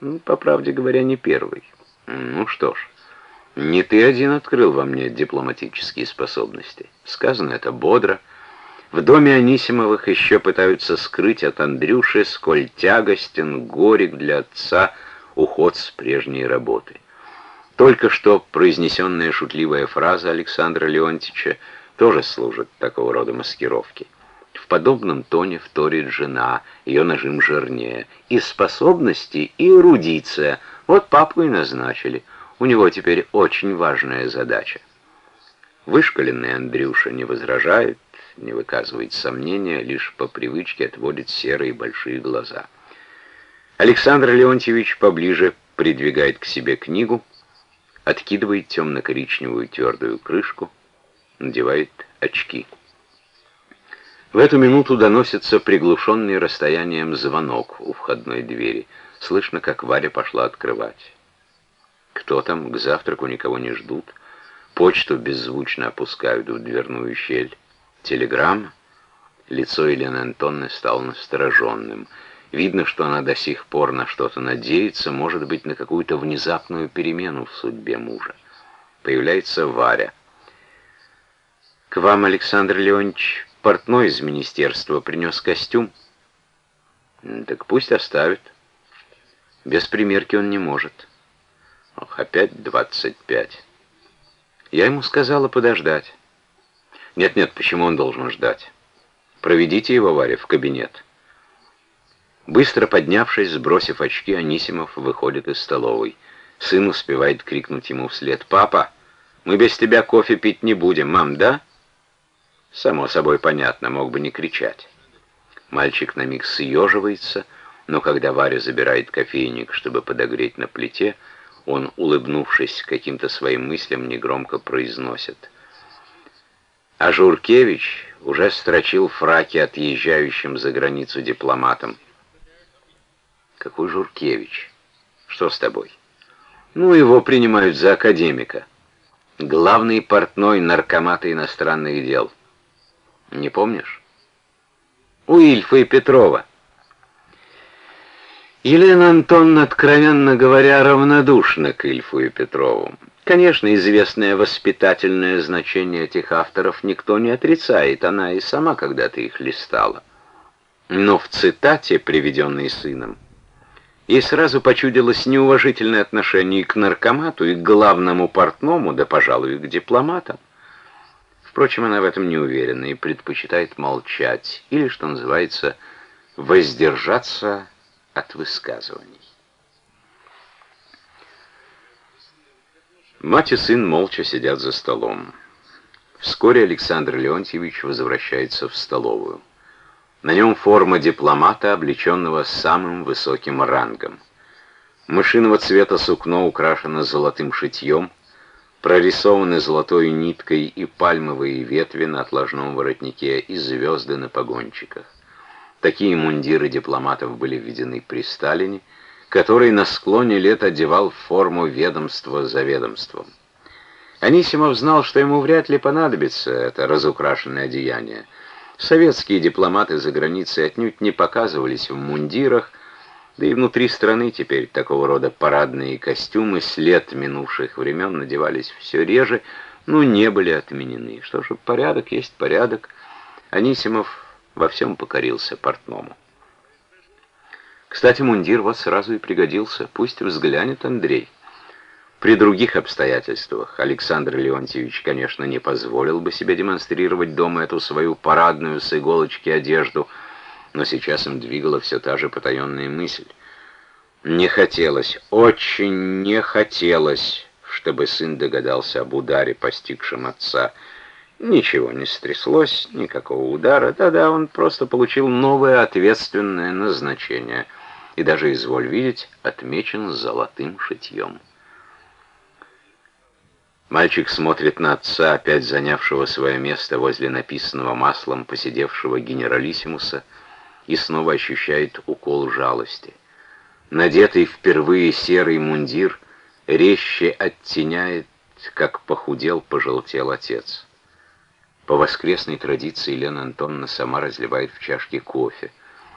Ну, по правде говоря, не первый. Ну что ж, не ты один открыл во мне дипломатические способности. Сказано это бодро. В доме Анисимовых еще пытаются скрыть от Андрюши, сколь тягостен, горек для отца уход с прежней работы. Только что произнесенная шутливая фраза Александра Леонтьевича тоже служит такого рода маскировки. Подобном тоне вторит жена, ее нажим жирнее. И способности, и эрудиция. Вот папу и назначили. У него теперь очень важная задача. Вышкаленный Андрюша не возражает, не выказывает сомнения, лишь по привычке отводит серые большие глаза. Александр Леонтьевич поближе придвигает к себе книгу, откидывает темно-коричневую твердую крышку, надевает очки. В эту минуту доносится приглушенный расстоянием звонок у входной двери. Слышно, как Варя пошла открывать. Кто там? К завтраку никого не ждут. Почту беззвучно опускают в дверную щель. Телеграмма. Лицо Елены Антонны стало настороженным. Видно, что она до сих пор на что-то надеется, может быть, на какую-то внезапную перемену в судьбе мужа. Появляется Варя. «К вам, Александр Леонидович, портной из министерства принес костюм». «Так пусть оставит. Без примерки он не может». «Ох, опять двадцать пять». Я ему сказала подождать. Нет-нет, почему он должен ждать? Проведите его, Варя, в кабинет. Быстро поднявшись, сбросив очки, Анисимов выходит из столовой. Сын успевает крикнуть ему вслед. «Папа, мы без тебя кофе пить не будем, мам, да?» Само собой понятно, мог бы не кричать. Мальчик на миг съеживается, но когда Варя забирает кофейник, чтобы подогреть на плите, он, улыбнувшись каким-то своим мыслям, негромко произносит — а Журкевич уже строчил фраки отъезжающим за границу дипломатам. Какой Журкевич? Что с тобой? Ну, его принимают за академика. Главный портной наркомата иностранных дел. Не помнишь? У Ильфа и Петрова. Елена Антоновна, откровенно говоря, равнодушна к Ильфу и Петрову. Конечно, известное воспитательное значение этих авторов никто не отрицает, она и сама когда-то их листала. Но в цитате, приведенной сыном, ей сразу почудилось неуважительное отношение и к наркомату, и к главному портному, да, пожалуй, и к дипломатам. Впрочем, она в этом не уверена и предпочитает молчать, или, что называется, воздержаться от высказываний. Мать и сын молча сидят за столом. Вскоре Александр Леонтьевич возвращается в столовую. На нем форма дипломата, облеченного самым высоким рангом. Мышиного цвета сукно украшено золотым шитьем, прорисованы золотой ниткой и пальмовые ветви на отложном воротнике и звезды на погончиках. Такие мундиры дипломатов были введены при Сталине, который на склоне лет одевал форму ведомства за ведомством. Анисимов знал, что ему вряд ли понадобится это разукрашенное одеяние. Советские дипломаты за границей отнюдь не показывались в мундирах, да и внутри страны теперь такого рода парадные костюмы след минувших времен надевались все реже, но не были отменены. Что же, порядок есть порядок. Анисимов во всем покорился портному. Кстати, мундир вот сразу и пригодился. Пусть взглянет Андрей. При других обстоятельствах Александр Леонтьевич, конечно, не позволил бы себе демонстрировать дома эту свою парадную с иголочки одежду, но сейчас им двигала все та же потаенная мысль. Не хотелось, очень не хотелось, чтобы сын догадался об ударе, постигшем отца. Ничего не стряслось, никакого удара. Да-да, он просто получил новое ответственное назначение — и даже, изволь видеть, отмечен золотым шитьем. Мальчик смотрит на отца, опять занявшего свое место возле написанного маслом посидевшего генералиссимуса, и снова ощущает укол жалости. Надетый впервые серый мундир резче оттеняет, как похудел, пожелтел отец. По воскресной традиции Елена Антоновна сама разливает в чашке кофе.